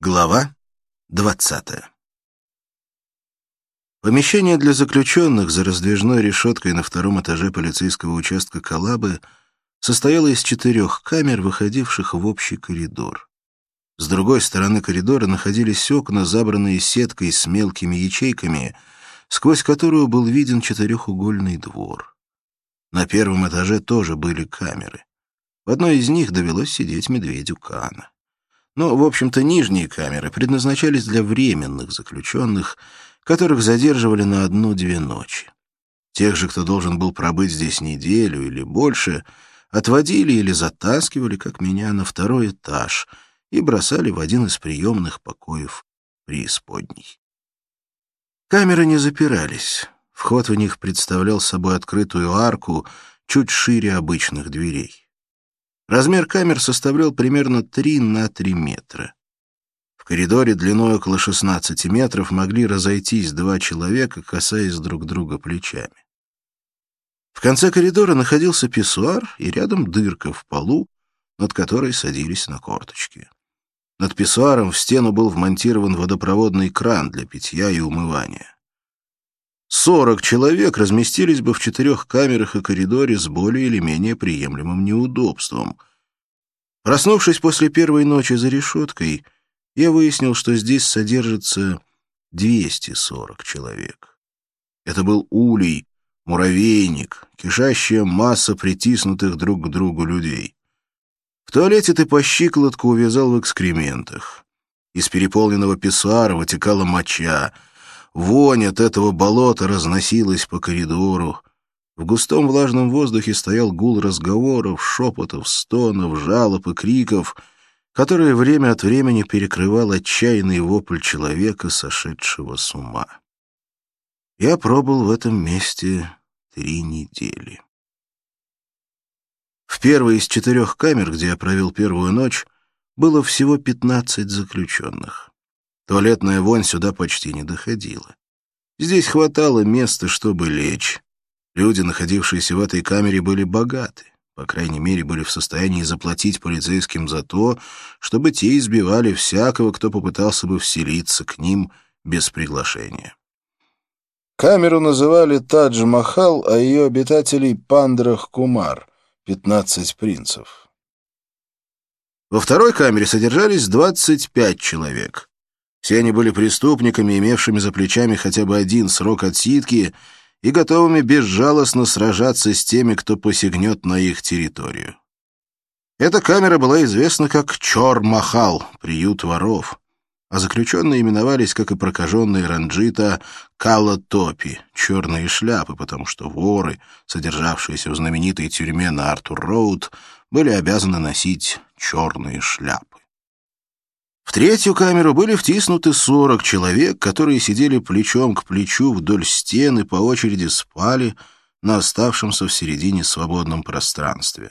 Глава двадцатая Помещение для заключенных за раздвижной решеткой на втором этаже полицейского участка Калабы состояло из четырех камер, выходивших в общий коридор. С другой стороны коридора находились окна, забранные сеткой с мелкими ячейками, сквозь которую был виден четырехугольный двор. На первом этаже тоже были камеры. В одной из них довелось сидеть медведю Кана. Но, в общем-то, нижние камеры предназначались для временных заключенных, которых задерживали на одну-две ночи. Тех же, кто должен был пробыть здесь неделю или больше, отводили или затаскивали, как меня, на второй этаж и бросали в один из приемных покоев преисподней. Камеры не запирались. Вход в них представлял собой открытую арку чуть шире обычных дверей. Размер камер составлял примерно 3 на 3 метра. В коридоре длиной около 16 метров могли разойтись два человека, касаясь друг друга плечами. В конце коридора находился писсуар и рядом дырка в полу, над которой садились на корточки. Над писсуаром в стену был вмонтирован водопроводный кран для питья и умывания. Сорок человек разместились бы в четырех камерах и коридоре с более или менее приемлемым неудобством. Проснувшись после первой ночи за решеткой, я выяснил, что здесь содержится 240 человек. Это был улей, муравейник, кишащая масса притиснутых друг к другу людей. В туалете ты по щиколотку увязал в экскрементах. Из переполненного писсуара вытекала моча — Вонь от этого болота разносилась по коридору. В густом влажном воздухе стоял гул разговоров, шепотов, стонов, жалоб и криков, которые время от времени перекрывал отчаянный вопль человека, сошедшего с ума. Я пробыл в этом месте три недели. В первой из четырех камер, где я провел первую ночь, было всего пятнадцать заключенных. Туалетная вонь сюда почти не доходила. Здесь хватало места, чтобы лечь. Люди, находившиеся в этой камере, были богаты. По крайней мере, были в состоянии заплатить полицейским за то, чтобы те избивали всякого, кто попытался бы вселиться к ним без приглашения. Камеру называли Тадж-Махал, а ее обитателей Пандрах-Кумар, пятнадцать принцев. Во второй камере содержались двадцать пять человек. Все они были преступниками, имевшими за плечами хотя бы один срок отсидки и готовыми безжалостно сражаться с теми, кто посягнет на их территорию. Эта камера была известна как Чор-Махал, приют воров, а заключенные именовались, как и прокаженные ранджита, Кала-Топи, черные шляпы, потому что воры, содержавшиеся в знаменитой тюрьме на Артур-Роуд, были обязаны носить черные шляпы. В третью камеру были втиснуты сорок человек, которые сидели плечом к плечу вдоль стены, по очереди спали на оставшемся в середине свободном пространстве.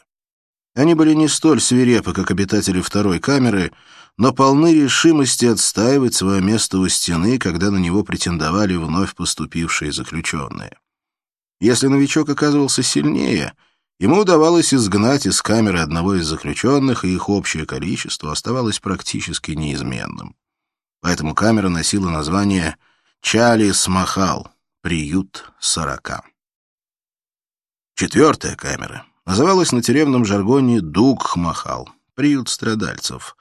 Они были не столь свирепы, как обитатели второй камеры, но полны решимости отстаивать свое место у стены, когда на него претендовали вновь поступившие заключенные. Если новичок оказывался сильнее — Ему удавалось изгнать из камеры одного из заключенных, и их общее количество оставалось практически неизменным. Поэтому камера носила название «Чали Смахал» — «Приют сорока». Четвертая камера называлась на тюремном жаргоне «Дуг-Махал» — «Приют страдальцев»,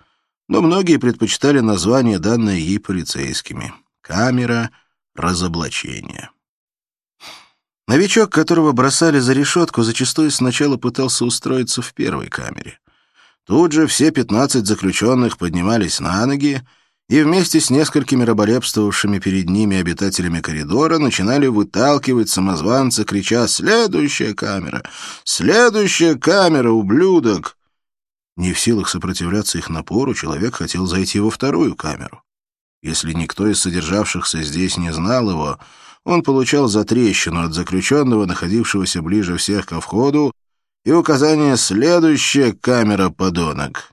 но многие предпочитали название, данное ей полицейскими — «Камера разоблачения». Новичок, которого бросали за решетку, зачастую сначала пытался устроиться в первой камере. Тут же все пятнадцать заключенных поднимались на ноги и вместе с несколькими раболепствовавшими перед ними обитателями коридора начинали выталкивать самозванца, крича «Следующая камера! Следующая камера, ублюдок!» Не в силах сопротивляться их напору, человек хотел зайти во вторую камеру. Если никто из содержавшихся здесь не знал его, он получал затрещину от заключенного, находившегося ближе всех ко входу, и указание «следующая камера, подонок».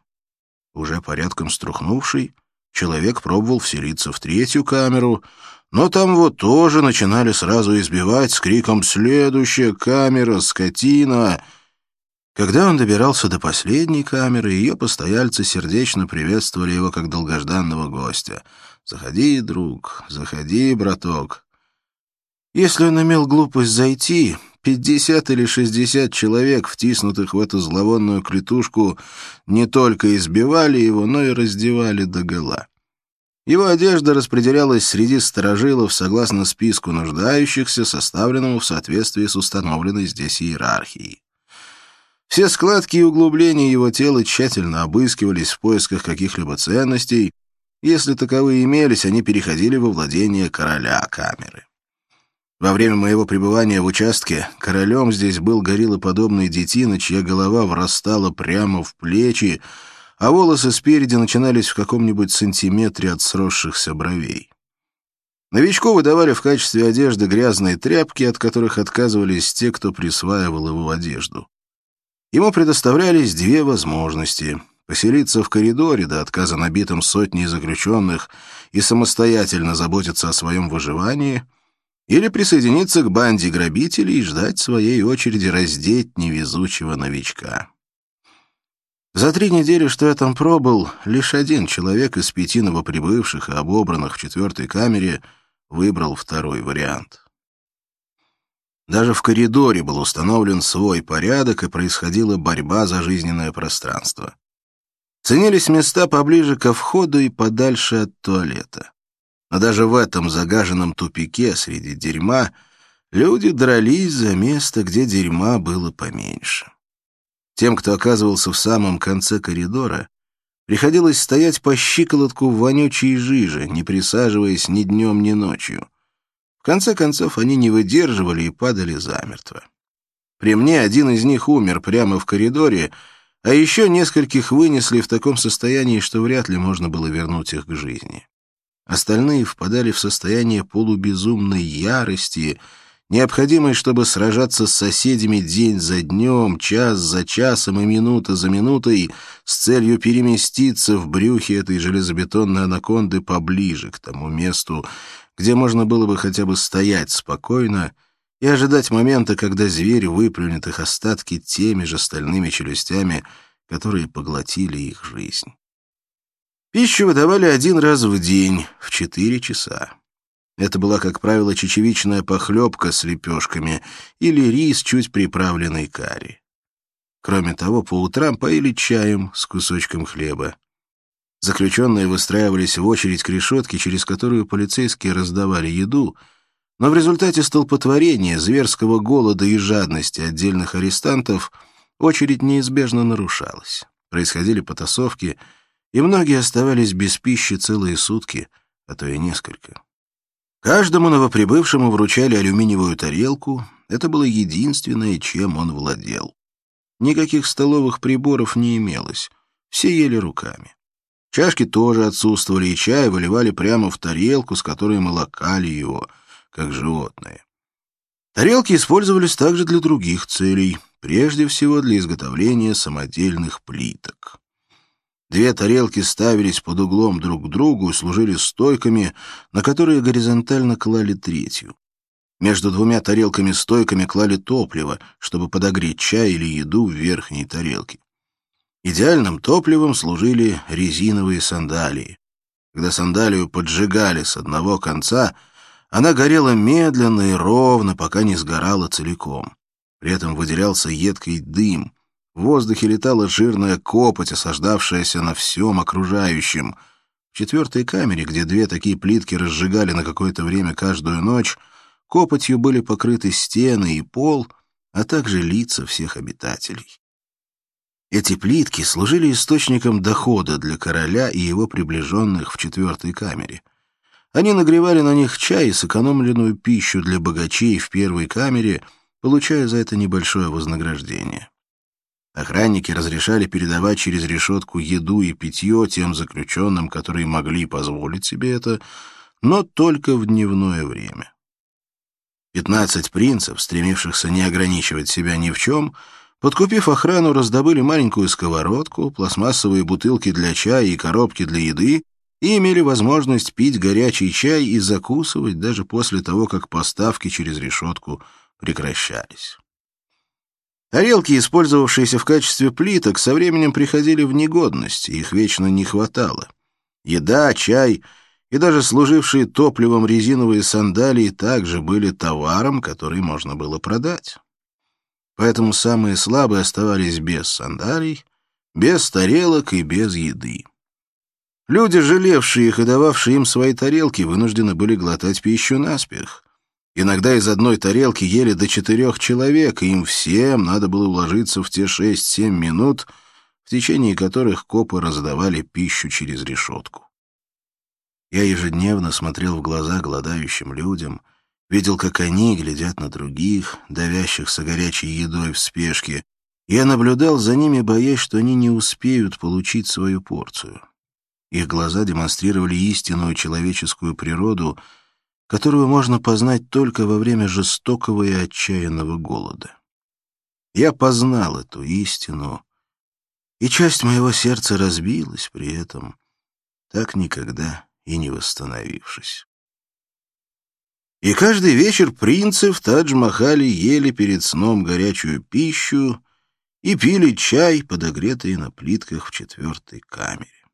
Уже порядком струхнувший, человек пробовал вселиться в третью камеру, но там его тоже начинали сразу избивать с криком «следующая камера, скотина!» Когда он добирался до последней камеры, ее постояльцы сердечно приветствовали его как долгожданного гостя. «Заходи, друг, заходи, браток». Если он имел глупость зайти, пятьдесят или шестьдесят человек, втиснутых в эту зловонную клетушку, не только избивали его, но и раздевали догола. Его одежда распределялась среди сторожилов согласно списку нуждающихся, составленному в соответствии с установленной здесь иерархией. Все складки и углубления его тела тщательно обыскивались в поисках каких-либо ценностей. Если таковые имелись, они переходили во владение короля камеры. Во время моего пребывания в участке королем здесь был гориллоподобный детина, чья голова врастала прямо в плечи, а волосы спереди начинались в каком-нибудь сантиметре от сросшихся бровей. Новичку выдавали в качестве одежды грязные тряпки, от которых отказывались те, кто присваивал его одежду. Ему предоставлялись две возможности — поселиться в коридоре до отказа набитым сотней заключенных и самостоятельно заботиться о своем выживании, или присоединиться к банде грабителей и ждать своей очереди раздеть невезучего новичка. За три недели, что я там пробыл, лишь один человек из пяти новоприбывших и обобранных в четвертой камере выбрал второй вариант. Даже в коридоре был установлен свой порядок, и происходила борьба за жизненное пространство. Ценились места поближе ко входу и подальше от туалета. Но даже в этом загаженном тупике среди дерьма люди дрались за место, где дерьма было поменьше. Тем, кто оказывался в самом конце коридора, приходилось стоять по щиколотку в вонючей жиже, не присаживаясь ни днем, ни ночью. В конце концов, они не выдерживали и падали замертво. При мне один из них умер прямо в коридоре, а еще нескольких вынесли в таком состоянии, что вряд ли можно было вернуть их к жизни. Остальные впадали в состояние полубезумной ярости, необходимой, чтобы сражаться с соседями день за днем, час за часом и минута за минутой с целью переместиться в брюхе этой железобетонной анаконды поближе к тому месту, где можно было бы хотя бы стоять спокойно и ожидать момента, когда зверь выплюнет их остатки теми же стальными челюстями, которые поглотили их жизнь. Пищу выдавали один раз в день, в четыре часа. Это была, как правило, чечевичная похлебка с лепешками или рис, чуть приправленный карри. Кроме того, по утрам поили чаем с кусочком хлеба. Заключенные выстраивались в очередь к решетке, через которую полицейские раздавали еду, но в результате столпотворения, зверского голода и жадности отдельных арестантов очередь неизбежно нарушалась. Происходили потасовки, и многие оставались без пищи целые сутки, а то и несколько. Каждому новоприбывшему вручали алюминиевую тарелку, это было единственное, чем он владел. Никаких столовых приборов не имелось, все ели руками. Чашки тоже отсутствовали, и чай выливали прямо в тарелку, с которой молокали его, как животные. Тарелки использовались также для других целей, прежде всего для изготовления самодельных плиток. Две тарелки ставились под углом друг к другу и служили стойками, на которые горизонтально клали третью. Между двумя тарелками-стойками клали топливо, чтобы подогреть чай или еду в верхней тарелке. Идеальным топливом служили резиновые сандалии. Когда сандалию поджигали с одного конца, она горела медленно и ровно, пока не сгорала целиком. При этом выделялся едкий дым. В воздухе летала жирная копоть, осаждавшаяся на всем окружающем. В четвертой камере, где две такие плитки разжигали на какое-то время каждую ночь, копотью были покрыты стены и пол, а также лица всех обитателей. Эти плитки служили источником дохода для короля и его приближенных в четвертой камере. Они нагревали на них чай и сэкономленную пищу для богачей в первой камере, получая за это небольшое вознаграждение. Охранники разрешали передавать через решетку еду и питье тем заключенным, которые могли позволить себе это, но только в дневное время. Пятнадцать принцев, стремившихся не ограничивать себя ни в чем, — Подкупив охрану, раздобыли маленькую сковородку, пластмассовые бутылки для чая и коробки для еды и имели возможность пить горячий чай и закусывать даже после того, как поставки через решетку прекращались. Тарелки, использовавшиеся в качестве плиток, со временем приходили в негодность, их вечно не хватало. Еда, чай и даже служившие топливом резиновые сандалии также были товаром, который можно было продать. Поэтому самые слабые оставались без сандалий, без тарелок и без еды. Люди, жалевшие их и дававшие им свои тарелки, вынуждены были глотать пищу наспех. Иногда из одной тарелки ели до четырех человек, и им всем надо было уложиться в те шесть-семь минут, в течение которых копы раздавали пищу через решетку. Я ежедневно смотрел в глаза голодающим людям, видел, как они глядят на других, давящихся горячей едой в спешке. Я наблюдал за ними, боясь, что они не успеют получить свою порцию. Их глаза демонстрировали истинную человеческую природу, которую можно познать только во время жестокого и отчаянного голода. Я познал эту истину, и часть моего сердца разбилась при этом, так никогда и не восстановившись. И каждый вечер принцы в Тадж-Махале ели перед сном горячую пищу и пили чай, подогретый на плитках в четвертой камере.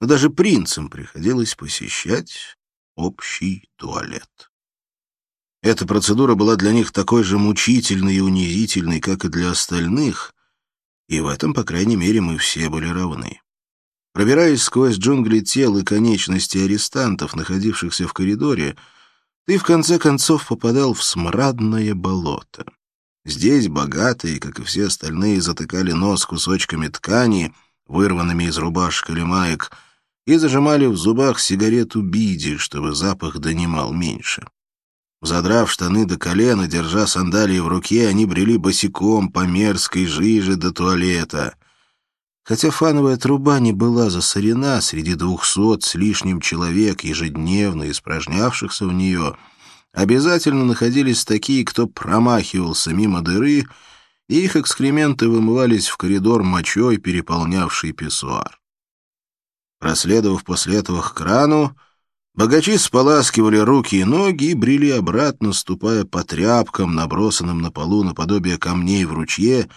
Но даже принцам приходилось посещать общий туалет. Эта процедура была для них такой же мучительной и унизительной, как и для остальных, и в этом, по крайней мере, мы все были равны. Пробираясь сквозь джунгли тел и конечностей арестантов, находившихся в коридоре, ты в конце концов попадал в смрадное болото. Здесь богатые, как и все остальные, затыкали нос кусочками ткани, вырванными из рубашек или маек, и зажимали в зубах сигарету биди, чтобы запах донимал меньше. Задрав штаны до колена, держа сандалии в руке, они брели босиком по мерзкой жиже до туалета — Хотя фановая труба не была засорена среди двухсот с лишним человек, ежедневно испражнявшихся в нее, обязательно находились такие, кто промахивался мимо дыры, и их экскременты вымывались в коридор мочой, переполнявший писсуар. Проследовав после этого к крану, богачи споласкивали руки и ноги и брели обратно, ступая по тряпкам, набросанным на полу наподобие камней в ручье,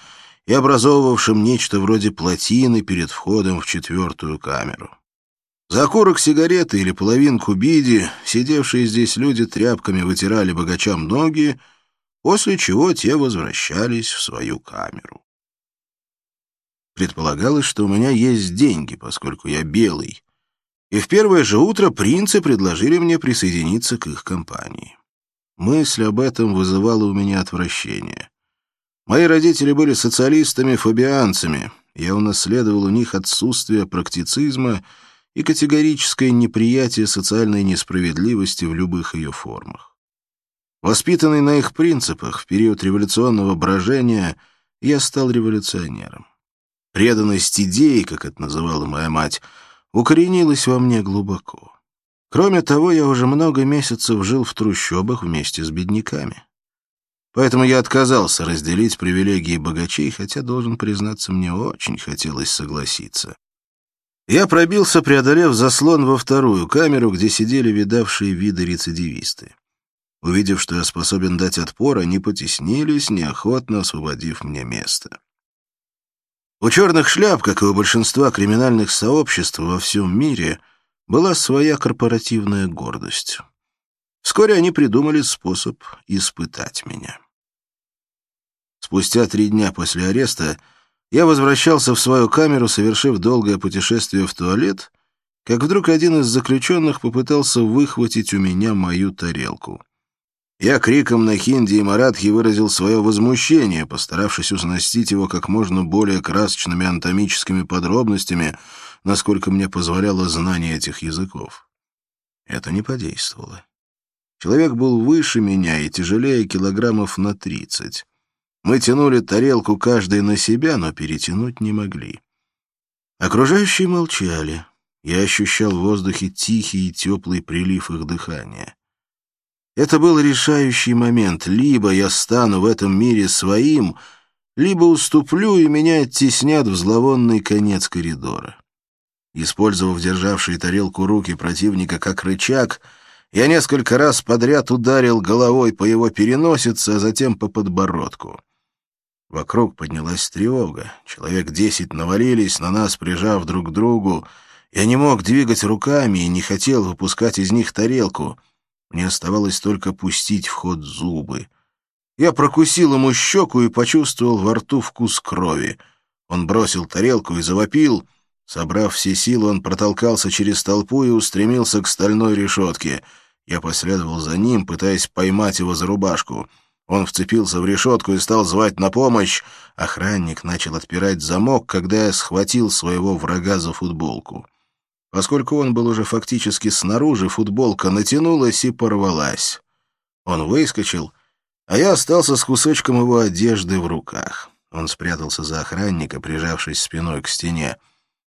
и образовывавшим нечто вроде плотины перед входом в четвертую камеру. За окурок сигареты или половинку биди сидевшие здесь люди тряпками вытирали богачам ноги, после чего те возвращались в свою камеру. Предполагалось, что у меня есть деньги, поскольку я белый, и в первое же утро принцы предложили мне присоединиться к их компании. Мысль об этом вызывала у меня отвращение. Мои родители были социалистами-фабианцами. Я унаследовал у них отсутствие практицизма и категорическое неприятие социальной несправедливости в любых ее формах. Воспитанный на их принципах в период революционного брожения, я стал революционером. Преданность идеи, как это называла моя мать, укоренилась во мне глубоко. Кроме того, я уже много месяцев жил в трущобах вместе с бедняками. Поэтому я отказался разделить привилегии богачей, хотя, должен признаться, мне очень хотелось согласиться. Я пробился, преодолев заслон во вторую камеру, где сидели видавшие виды рецидивисты. Увидев, что я способен дать отпор, они потеснились, неохотно освободив мне место. У черных шляп, как и у большинства криминальных сообществ во всем мире, была своя корпоративная гордость. Вскоре они придумали способ испытать меня. Спустя три дня после ареста я возвращался в свою камеру, совершив долгое путешествие в туалет, как вдруг один из заключенных попытался выхватить у меня мою тарелку. Я криком на хинди и маратхи выразил свое возмущение, постаравшись уснастить его как можно более красочными анатомическими подробностями, насколько мне позволяло знание этих языков. Это не подействовало. Человек был выше меня и тяжелее килограммов на тридцать. Мы тянули тарелку каждый на себя, но перетянуть не могли. Окружающие молчали. Я ощущал в воздухе тихий и теплый прилив их дыхания. Это был решающий момент. Либо я стану в этом мире своим, либо уступлю, и меня оттеснят в зловонный конец коридора. Использовав державшие тарелку руки противника как рычаг, я несколько раз подряд ударил головой по его переносице, а затем по подбородку. Вокруг поднялась тревога. Человек десять навалились на нас, прижав друг к другу. Я не мог двигать руками и не хотел выпускать из них тарелку. Мне оставалось только пустить в ход зубы. Я прокусил ему щеку и почувствовал во рту вкус крови. Он бросил тарелку и завопил. Собрав все силы, он протолкался через толпу и устремился к стальной решетке. Я последовал за ним, пытаясь поймать его за рубашку. Он вцепился в решетку и стал звать на помощь. Охранник начал отпирать замок, когда я схватил своего врага за футболку. Поскольку он был уже фактически снаружи, футболка натянулась и порвалась. Он выскочил — а я остался с кусочком его одежды в руках. Он спрятался за охранника, прижавшись спиной к стене.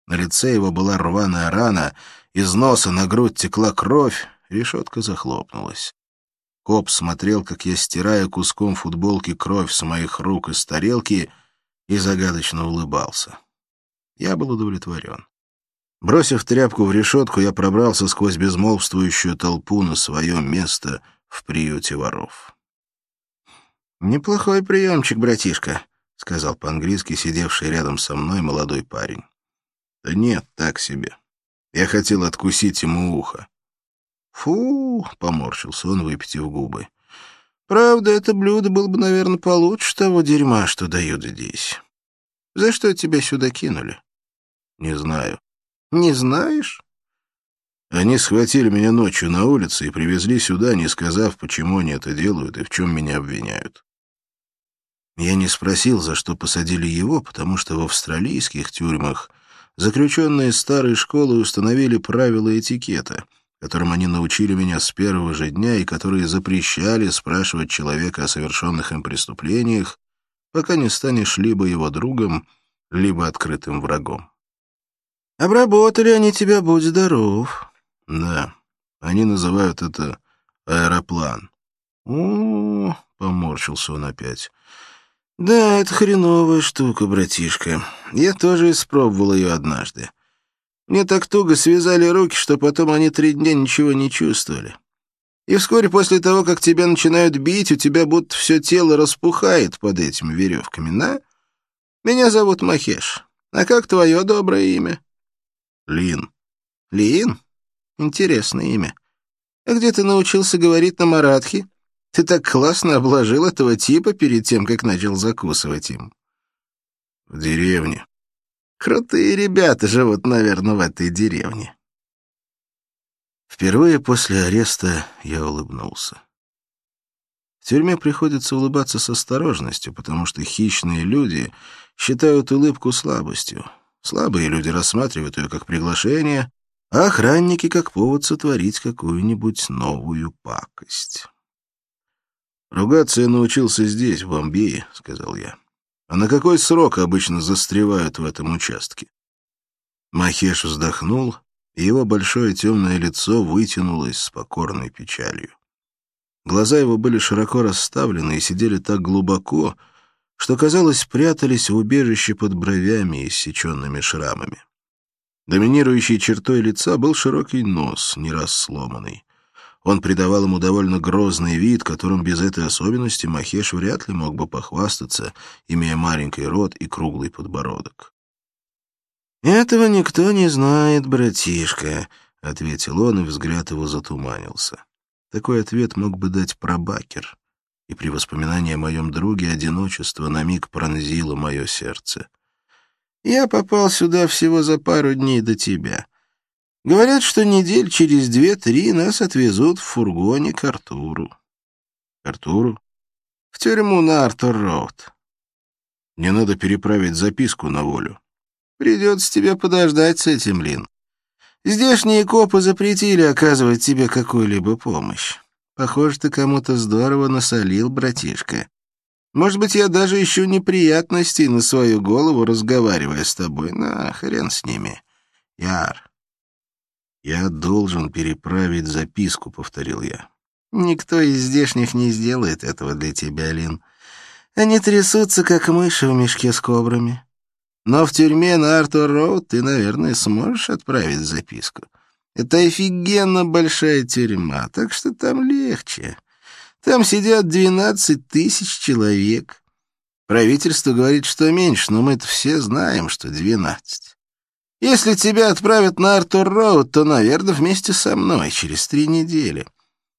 На лице его была рваная рана, из носа на грудь текла кровь, решетка захлопнулась. Коп смотрел, как я стираю куском футболки кровь с моих рук из тарелки, и загадочно улыбался. Я был удовлетворен. Бросив тряпку в решетку, я пробрался сквозь безмолвствующую толпу на свое место в приюте воров. «Неплохой приемчик, братишка», — сказал по-английски сидевший рядом со мной молодой парень. «Да нет, так себе. Я хотел откусить ему ухо». «Фу!» — поморщился он, выпитив губы. «Правда, это блюдо было бы, наверное, получше того дерьма, что дают здесь. За что тебя сюда кинули?» «Не знаю». «Не знаешь?» Они схватили меня ночью на улице и привезли сюда, не сказав, почему они это делают и в чем меня обвиняют. Я не спросил, за что посадили его, потому что в австралийских тюрьмах заключенные старой школы установили правила этикета, которым они научили меня с первого же дня и которые запрещали спрашивать человека о совершенных им преступлениях, пока не станешь либо его другом, либо открытым врагом. «Обработали они тебя, будь здоров». «Да, они называют это аэроплан». «О, — поморщился он опять, — «Да, это хреновая штука, братишка. Я тоже испробовал ее однажды. Мне так туго связали руки, что потом они три дня ничего не чувствовали. И вскоре после того, как тебя начинают бить, у тебя будто все тело распухает под этими веревками, да? Меня зовут Махеш. А как твое доброе имя?» «Лин». «Лин? Интересное имя. А где ты научился говорить на маратхи?» Ты так классно обложил этого типа перед тем, как начал закусывать им. В деревне. Крутые ребята живут, наверное, в этой деревне. Впервые после ареста я улыбнулся. В тюрьме приходится улыбаться с осторожностью, потому что хищные люди считают улыбку слабостью. Слабые люди рассматривают ее как приглашение, а охранники — как повод сотворить какую-нибудь новую пакость. «Ругаться я научился здесь, в Бомбее», — сказал я. «А на какой срок обычно застревают в этом участке?» Махеш вздохнул, и его большое темное лицо вытянулось с покорной печалью. Глаза его были широко расставлены и сидели так глубоко, что, казалось, прятались в убежище под бровями, иссеченными шрамами. Доминирующей чертой лица был широкий нос, не раз сломанный. Он придавал ему довольно грозный вид, которым без этой особенности Махеш вряд ли мог бы похвастаться, имея маленький рот и круглый подбородок. «Этого никто не знает, братишка», — ответил он, и взгляд его затуманился. Такой ответ мог бы дать пробакер, и при воспоминании о моем друге одиночество на миг пронзило мое сердце. «Я попал сюда всего за пару дней до тебя. Говорят, что недель через две-три нас отвезут в фургоне к Артуру. Артуру? В тюрьму на Артур-Роуд. Мне надо переправить записку на волю. Придется тебе подождать с этим, Лин. Здешние копы запретили оказывать тебе какую-либо помощь. Похоже, ты кому-то здорово насолил, братишка. Может быть, я даже ищу неприятностей на свою голову, разговаривая с тобой. На, хрен с ними. Яр, «Я должен переправить записку», — повторил я. «Никто из здешних не сделает этого для тебя, Лин. Они трясутся, как мыши в мешке с кобрами. Но в тюрьме на Артур-Роуд ты, наверное, сможешь отправить записку. Это офигенно большая тюрьма, так что там легче. Там сидят двенадцать тысяч человек». Правительство говорит, что меньше, но мы-то все знаем, что двенадцать. Если тебя отправят на Артур-Роуд, то, наверное, вместе со мной через три недели.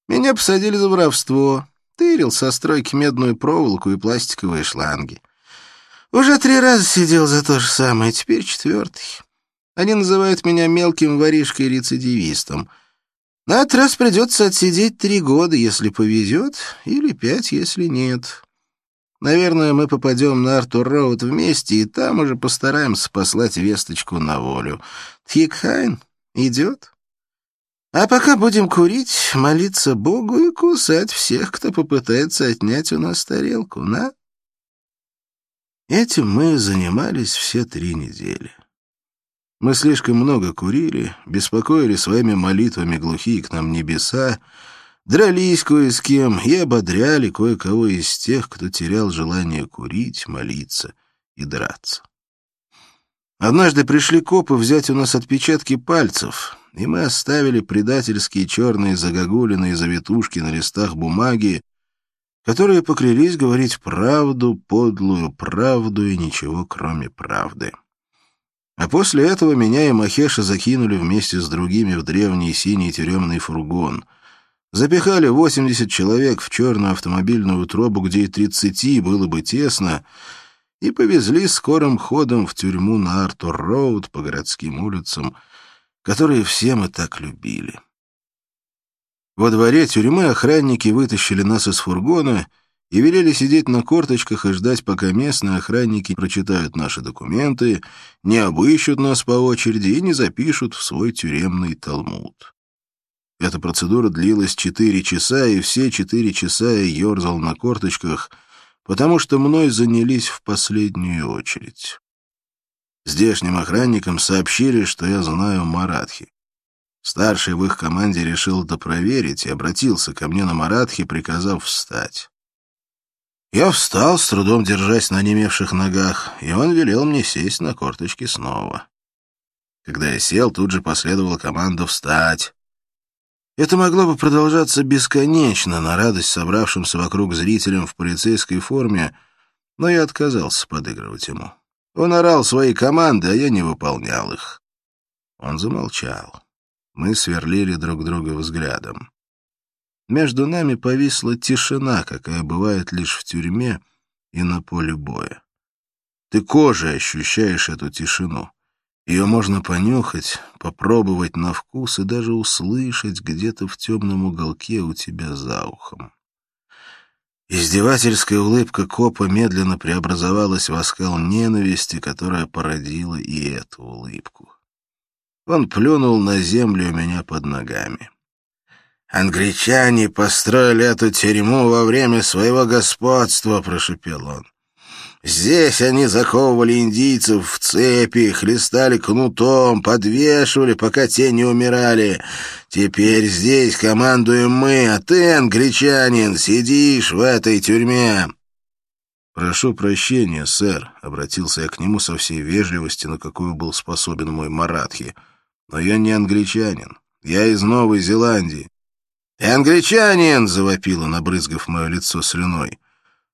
Меня посадили за воровство. Тырил со стройки медную проволоку и пластиковые шланги. Уже три раза сидел за то же самое, теперь четвертый. Они называют меня мелким воришкой-рецидивистом. На этот раз придется отсидеть три года, если повезет, или пять, если нет. Наверное, мы попадем на Артур-Роуд вместе, и там уже постараемся послать весточку на волю. ठीक हैं, идет? А пока будем курить, молиться Богу и кусать всех, кто попытается отнять у нас тарелку, ना? Этим мы занимались все три недели. Мы слишком много курили, беспокоили своими молитвами глухие к нам небеса, дрались кое с кем и ободряли кое-кого из тех, кто терял желание курить, молиться и драться. Однажды пришли копы взять у нас отпечатки пальцев, и мы оставили предательские черные загогулины и завитушки на листах бумаги, которые поклялись говорить правду, подлую правду и ничего, кроме правды. А после этого меня и Махеша закинули вместе с другими в древний синий тюремный фургон. Запихали 80 человек в черную автомобильную трубу, где и 30 было бы тесно, и повезли скорым ходом в тюрьму на Артур-Роуд по городским улицам, которые все мы так любили. Во дворе тюрьмы охранники вытащили нас из фургона и велели сидеть на корточках и ждать, пока местные охранники прочитают наши документы, не обыщут нас по очереди и не запишут в свой тюремный талмуд. Эта процедура длилась четыре часа, и все четыре часа я ерзал на корточках, потому что мной занялись в последнюю очередь. Здешним охранникам сообщили, что я знаю маратхи. Старший в их команде решил допроверить и обратился ко мне на Маратхи, приказав встать. Я встал, с трудом держась на немевших ногах, и он велел мне сесть на корточки снова. Когда я сел, тут же последовала команда «встать». Это могло бы продолжаться бесконечно, на радость собравшимся вокруг зрителям в полицейской форме, но я отказался подыгрывать ему. Он орал свои команды, а я не выполнял их. Он замолчал. Мы сверлили друг друга взглядом. Между нами повисла тишина, какая бывает лишь в тюрьме и на поле боя. Ты кожей ощущаешь эту тишину. Ее можно понюхать, попробовать на вкус и даже услышать где-то в темном уголке у тебя за ухом. Издевательская улыбка копа медленно преобразовалась в оскал ненависти, которая породила и эту улыбку. Он плюнул на землю у меня под ногами. «Англичане построили эту тюрьму во время своего господства», — прошепел он. «Здесь они заковывали индийцев в цепи, хлестали кнутом, подвешивали, пока те не умирали. Теперь здесь командуем мы, а ты, англичанин, сидишь в этой тюрьме». «Прошу прощения, сэр», — обратился я к нему со всей вежливостью, на какую был способен мой Маратхи. Но я не англичанин. Я из Новой Зеландии. «Ты англичанин!» — завопил он, обрызгав мое лицо слюной.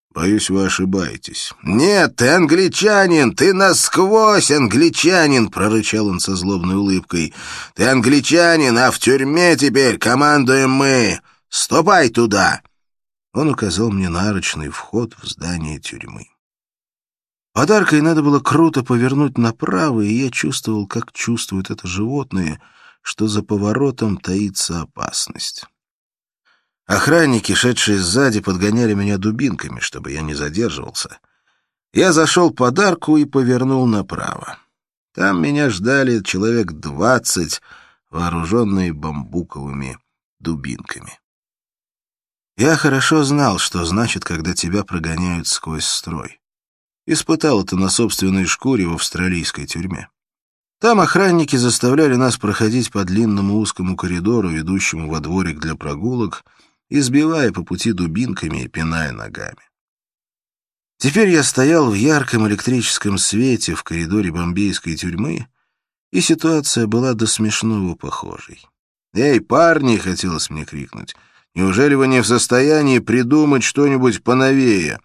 «Боюсь, вы ошибаетесь». «Нет, ты англичанин! Ты насквозь англичанин!» — прорычал он со злобной улыбкой. «Ты англичанин, а в тюрьме теперь командуем мы! Ступай туда!» Он указал мне нарочный вход в здание тюрьмы. Подаркой надо было круто повернуть направо, и я чувствовал, как чувствуют это животные, что за поворотом таится опасность. Охранники, шедшие сзади, подгоняли меня дубинками, чтобы я не задерживался. Я зашел под арку и повернул направо. Там меня ждали человек двадцать, вооруженные бамбуковыми дубинками. Я хорошо знал, что значит, когда тебя прогоняют сквозь строй. Испытал это на собственной шкуре в австралийской тюрьме. Там охранники заставляли нас проходить по длинному узкому коридору, ведущему во дворик для прогулок, избивая по пути дубинками и пиная ногами. Теперь я стоял в ярком электрическом свете в коридоре бомбейской тюрьмы, и ситуация была до смешного похожей. «Эй, парни!» — хотелось мне крикнуть. «Неужели вы не в состоянии придумать что-нибудь поновее?»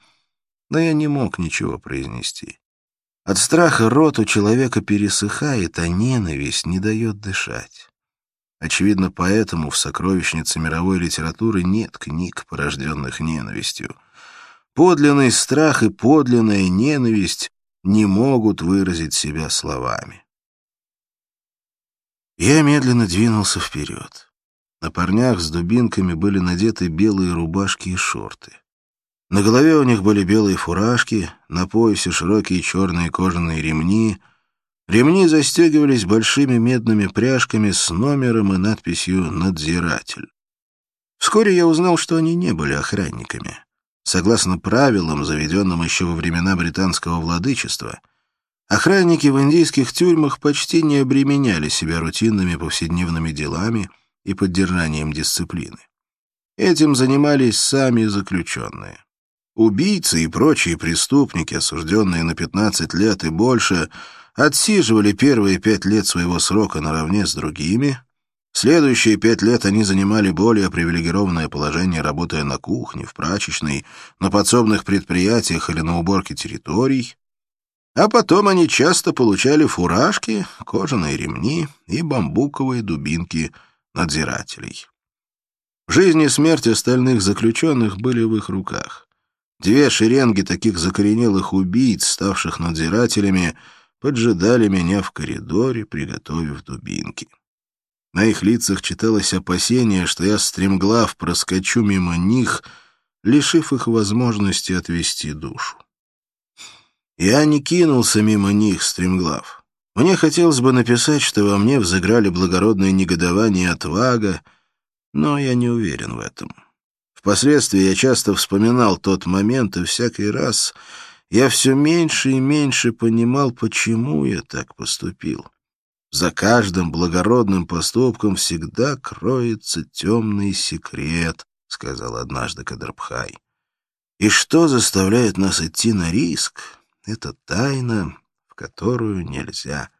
но я не мог ничего произнести. От страха рот у человека пересыхает, а ненависть не дает дышать. Очевидно, поэтому в сокровищнице мировой литературы нет книг, порожденных ненавистью. Подлинный страх и подлинная ненависть не могут выразить себя словами. Я медленно двинулся вперед. На парнях с дубинками были надеты белые рубашки и шорты. На голове у них были белые фуражки, на поясе широкие черные кожаные ремни. Ремни застегивались большими медными пряжками с номером и надписью «Надзиратель». Вскоре я узнал, что они не были охранниками. Согласно правилам, заведенным еще во времена британского владычества, охранники в индийских тюрьмах почти не обременяли себя рутинными повседневными делами и поддержанием дисциплины. Этим занимались сами заключенные. Убийцы и прочие преступники, осужденные на 15 лет и больше, отсиживали первые пять лет своего срока наравне с другими. Следующие пять лет они занимали более привилегированное положение, работая на кухне, в прачечной, на подсобных предприятиях или на уборке территорий. А потом они часто получали фуражки, кожаные ремни и бамбуковые дубинки надзирателей. Жизнь и смерть остальных заключенных были в их руках. Две шеренги таких закоренелых убийц, ставших надзирателями, поджидали меня в коридоре, приготовив дубинки. На их лицах читалось опасение, что я стремглав проскочу мимо них, лишив их возможности отвести душу. Я не кинулся мимо них, стремглав. Мне хотелось бы написать, что во мне взыграли благородное негодование и отвага, но я не уверен в этом. Впоследствии я часто вспоминал тот момент, и всякий раз я все меньше и меньше понимал, почему я так поступил. За каждым благородным поступком всегда кроется темный секрет, — сказал однажды Кадрбхай. И что заставляет нас идти на риск, — это тайна, в которую нельзя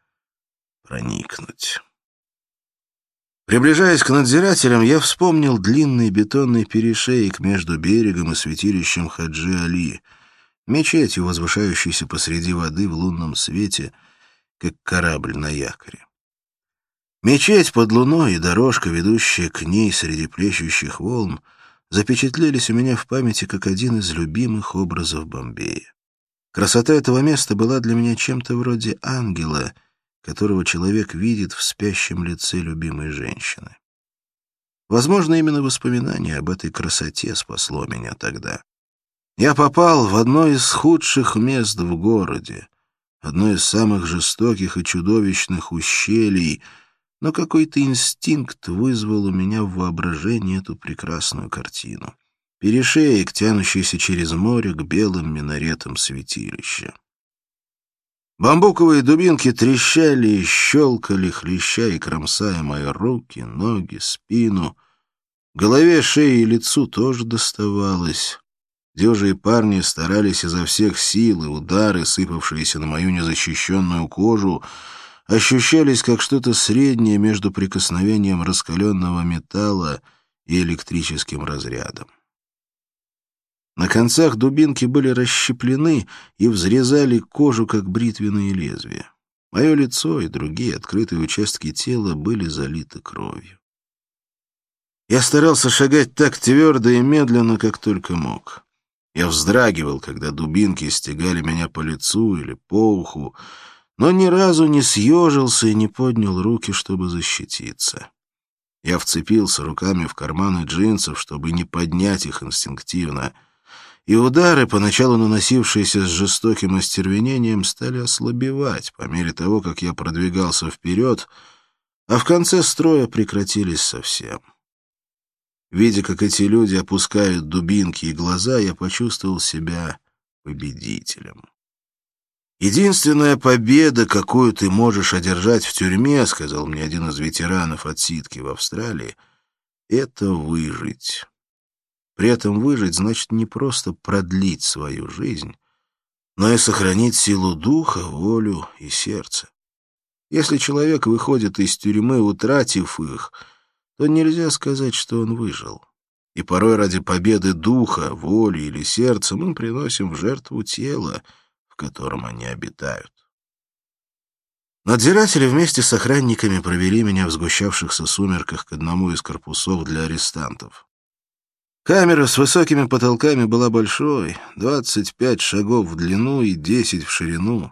проникнуть. Приближаясь к надзирателям, я вспомнил длинный бетонный перешеек между берегом и святилищем Хаджи Али, мечетью, возвышающейся посреди воды в лунном свете, как корабль на якоре. Мечеть под луной и дорожка, ведущая к ней среди плещущих волн, запечатлелись у меня в памяти как один из любимых образов Бомбея. Красота этого места была для меня чем-то вроде ангела — которого человек видит в спящем лице любимой женщины. Возможно, именно воспоминание об этой красоте спасло меня тогда. Я попал в одно из худших мест в городе, одно из самых жестоких и чудовищных ущелий, но какой-то инстинкт вызвал у меня в воображении эту прекрасную картину. Перешеек, тянущийся через море к белым минаретам святилища. Бамбуковые дубинки трещали и щелкали, хлеща и кромсая мои руки, ноги, спину. Голове, шее и лицу тоже доставалось. Дюжие парни старались изо всех сил, и удары, сыпавшиеся на мою незащищенную кожу, ощущались как что-то среднее между прикосновением раскаленного металла и электрическим разрядом. На концах дубинки были расщеплены и взрезали кожу, как бритвенные лезвия. Мое лицо и другие открытые участки тела были залиты кровью. Я старался шагать так твердо и медленно, как только мог. Я вздрагивал, когда дубинки стегали меня по лицу или по уху, но ни разу не съежился и не поднял руки, чтобы защититься. Я вцепился руками в карманы джинсов, чтобы не поднять их инстинктивно — и удары, поначалу наносившиеся с жестоким остервенением, стали ослабевать по мере того, как я продвигался вперед, а в конце строя прекратились совсем. Видя, как эти люди опускают дубинки и глаза, я почувствовал себя победителем. «Единственная победа, какую ты можешь одержать в тюрьме, — сказал мне один из ветеранов от ситки в Австралии, — это выжить». При этом выжить значит не просто продлить свою жизнь, но и сохранить силу духа, волю и сердце. Если человек выходит из тюрьмы, утратив их, то нельзя сказать, что он выжил. и порой ради победы духа, воли или сердца мы приносим в жертву тело, в котором они обитают. Надзиратели вместе с охранниками провели меня в сгущавшихся сумерках к одному из корпусов для арестантов. Камера с высокими потолками была большой, 25 шагов в длину и 10 в ширину.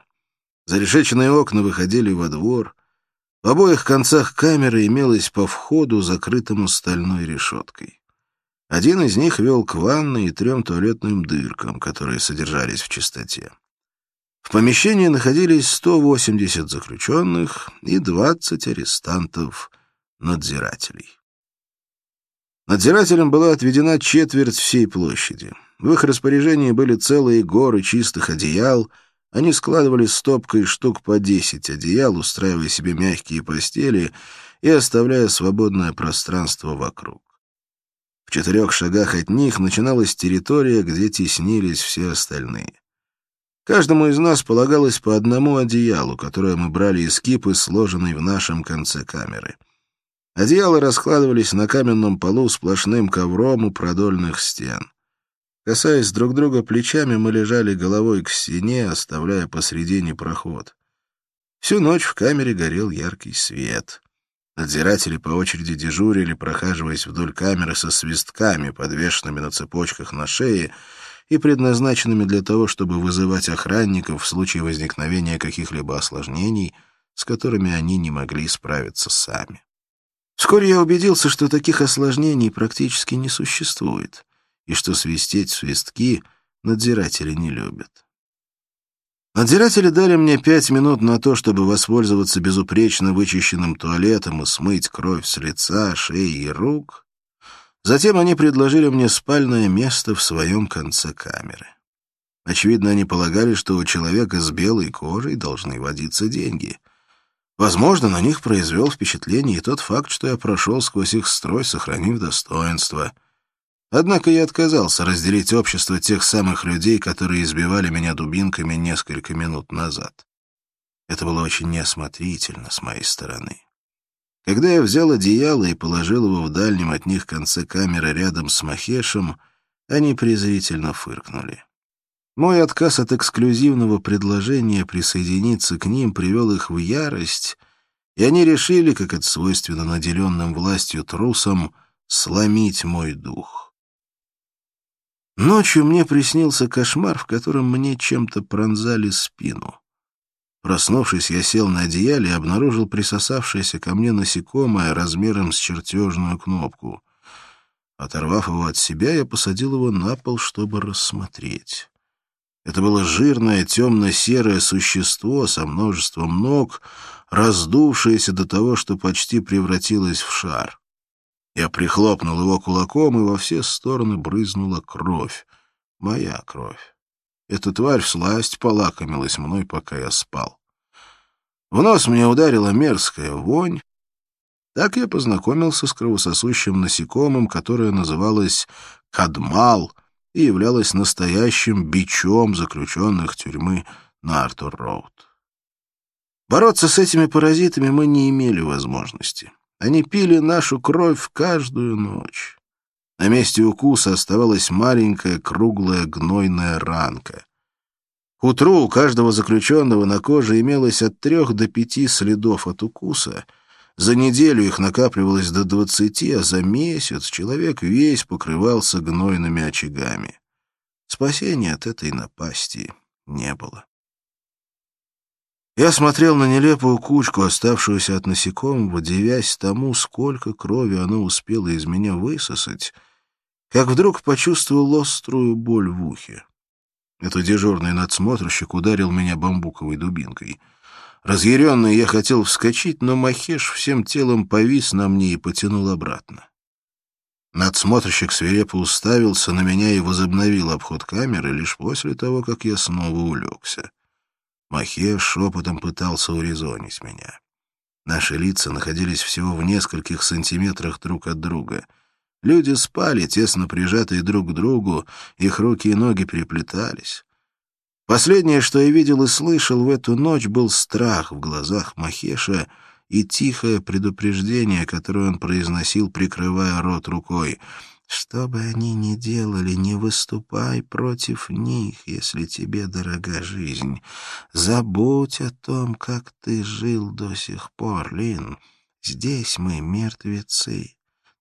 Зарешеченные окна выходили во двор. В обоих концах камеры имелось по входу, закрытому стальной решеткой. Один из них вел к ванной и трем туалетным дыркам, которые содержались в чистоте. В помещении находились 180 заключенных и 20 арестантов-надзирателей. Надзирателям была отведена четверть всей площади. В их распоряжении были целые горы чистых одеял — они складывали стопкой штук по десять одеял, устраивая себе мягкие постели и оставляя свободное пространство вокруг. В четырех шагах от них начиналась территория, где теснились все остальные. Каждому из нас полагалось по одному одеялу, которое мы брали из кипы, сложенной в нашем конце камеры. Одеяла раскладывались на каменном полу сплошным ковром у продольных стен. Касаясь друг друга плечами, мы лежали головой к стене, оставляя посредине проход. Всю ночь в камере горел яркий свет. Надзиратели по очереди дежурили, прохаживаясь вдоль камеры со свистками, подвешенными на цепочках на шее и предназначенными для того, чтобы вызывать охранников в случае возникновения каких-либо осложнений, с которыми они не могли справиться сами. Вскоре я убедился, что таких осложнений практически не существует и что свистеть свистки надзиратели не любят. Надзиратели дали мне пять минут на то, чтобы воспользоваться безупречно вычищенным туалетом и смыть кровь с лица, шеи и рук. Затем они предложили мне спальное место в своем конце камеры. Очевидно, они полагали, что у человека с белой кожей должны водиться деньги. Возможно, на них произвел впечатление и тот факт, что я прошел сквозь их строй, сохранив достоинство — Однако я отказался разделить общество тех самых людей, которые избивали меня дубинками несколько минут назад. Это было очень неосмотрительно с моей стороны. Когда я взял одеяло и положил его в дальнем от них конце камеры рядом с Махешем, они презрительно фыркнули. Мой отказ от эксклюзивного предложения присоединиться к ним привел их в ярость, и они решили, как это свойственно наделенным властью трусам, сломить мой дух. Ночью мне приснился кошмар, в котором мне чем-то пронзали спину. Проснувшись, я сел на одеяле и обнаружил присосавшееся ко мне насекомое размером с чертежную кнопку. Оторвав его от себя, я посадил его на пол, чтобы рассмотреть. Это было жирное темно-серое существо со множеством ног, раздувшееся до того, что почти превратилось в шар. Я прихлопнул его кулаком, и во все стороны брызнула кровь. Моя кровь. Эта тварь всласть полакомилась мной, пока я спал. В нос мне ударила мерзкая вонь. Так я познакомился с кровососущим насекомым, которое называлось кадмал и являлось настоящим бичом заключенных тюрьмы на Артур-Роуд. Бороться с этими паразитами мы не имели возможности. Они пили нашу кровь каждую ночь. На месте укуса оставалась маленькая круглая гнойная ранка. К утру у каждого заключенного на коже имелось от трех до пяти следов от укуса. За неделю их накапливалось до двадцати, а за месяц человек весь покрывался гнойными очагами. Спасения от этой напасти не было. Я смотрел на нелепую кучку, оставшуюся от насекомого, дивясь тому, сколько крови оно успело из меня высосать, как вдруг почувствовал острую боль в ухе. Это дежурный надсмотрщик ударил меня бамбуковой дубинкой. Разъяренный я хотел вскочить, но Махеш всем телом повис на мне и потянул обратно. Надсмотрщик свирепо уставился на меня и возобновил обход камеры лишь после того, как я снова улегся. Махе шепотом пытался урезонить меня. Наши лица находились всего в нескольких сантиметрах друг от друга. Люди спали, тесно прижатые друг к другу, их руки и ноги переплетались. Последнее, что я видел и слышал в эту ночь, был страх в глазах Махеша и тихое предупреждение, которое он произносил, прикрывая рот рукой. Что бы они ни делали, не выступай против них, если тебе дорога жизнь. Забудь о том, как ты жил до сих пор, Лин. Здесь мы мертвецы.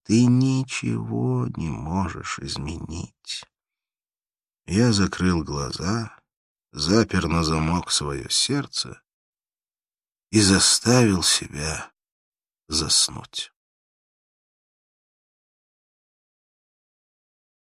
Ты ничего не можешь изменить. Я закрыл глаза, запер на замок свое сердце и заставил себя заснуть.